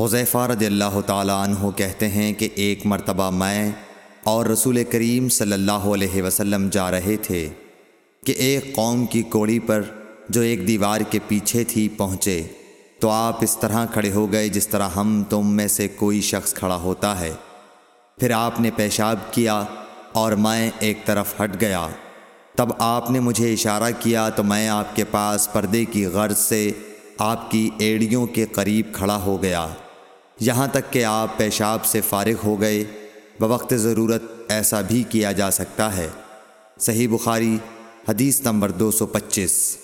حضیفہ رضی اللہ تعالیٰ عنہ کہتے ہیں کہ ایک مرتبہ میں اور رسول کریم صلی اللہ علیہ وسلم جا رہے تھے کہ ایک قوم کی کوڑی پر جو ایک دیوار کے پیچھے تھی پہنچے۔ تو آپ اس طرح کھڑے ہو گئے جس طرح ہم تم میں سے کوئی شخص کھڑا ہوتا ہے۔ پھر آپ نے پیشاب کیا اور میں ایک طرف ہٹ گیا۔ تب آپ نے مجھے اشارہ کیا تو میں آپ کے پاس پردے کی غرض سے آپ کی ایڑیوں کے قریب کھڑا ہو گیا۔ یہاں تک کہ آپ پیشاب سے فارغ ہو گئے، بوقت ضرورت ایسا بھی کیا جا سکتا ہے۔ صحیح بخاری، حدیث نمبر دو سو پچیس۔